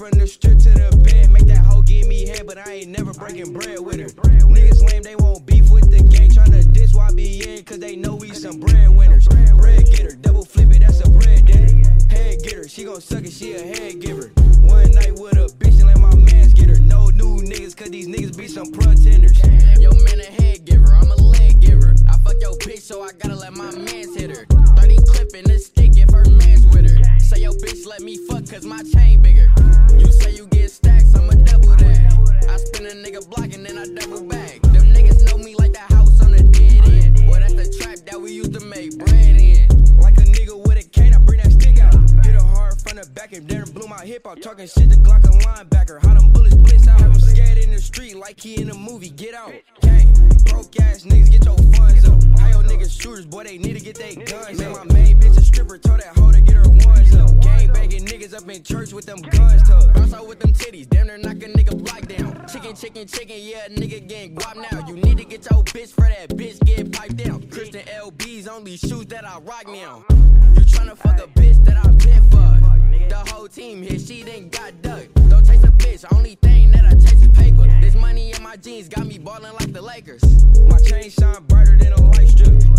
from the strip to the bed, make that hoe give me head, but I ain't never breaking bread with her. Niggas lame, they won't beef with the gang, tryna diss YBN, cause they know we some bread winners. Bread getter, double flip it, that's a bread dinner. Head getter, she gon' suck it, she a head giver. One night with a bitch and let my mans get her. No new niggas, cause these niggas be some pretenders. Yo, man, a head giver, fuck your bitch, so I gotta let my mans hit her. 30 clipping the stick if her man's with her. Say your bitch let me fuck, cause my chain bigger. You say you get stacks, I'ma double that. I spin a nigga block and then I double back. Them niggas know me like the house on the dead end. Boy, that's the trap that we used to make bread in. Like a nigga with a cane, I bring that stick out. Hit her hard from the back and then blew my hip out. Talking shit to Glock a linebacker. How them bullets blitz out. Him scared in the street like he in a movie. Get out. Gang, broke ass niggas, get they guns. Man, my main bitch a stripper, told that hoe to get her ones up. Gang banging niggas up in church with them guns tucked. Bounce out with them titties, damn near knock a nigga block down. Chicken, chicken, chicken, yeah, nigga getting guap now. You need to get your bitch for that bitch get piped down. Christian LB's only shoes that I rock now. You tryna fuck a bitch that I been fuck. The whole team here, she done got ducked. Don't chase a bitch, only thing that I chase is paper. This money in my jeans got me ballin' like the Lakers. My chain shine brighter than a light strip.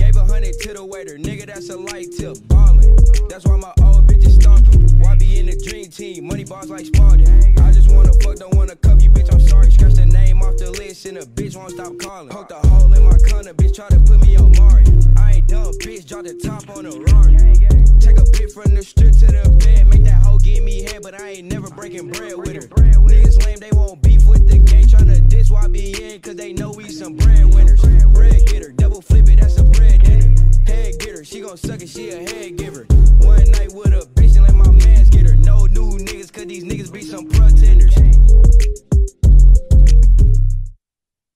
A light tip. Ballin', that's why my old bitch is stalking. YBN the dream team? Money bars like Spalding. I just wanna fuck, don't wanna cuff you, bitch. I'm sorry. Scratch the name off the list, and a bitch won't stop calling. Poked a hole in my corner, bitch, try to put me on Mari. I ain't dumb, bitch, drop the top on the Rari. Take a bit from the strip to the bed, make that hoe give me head, but I ain't never breaking bread with her. Niggas lame, they won't beef with the gang, tryna diss YBN, cause they know we some bread winners. Bread getter, double flip it, that's a bread dinner. Head getter, her. She gon' suck it, she a head giver. One night with a bitch and let my mans get her. No new niggas, cause these niggas be some pretenders.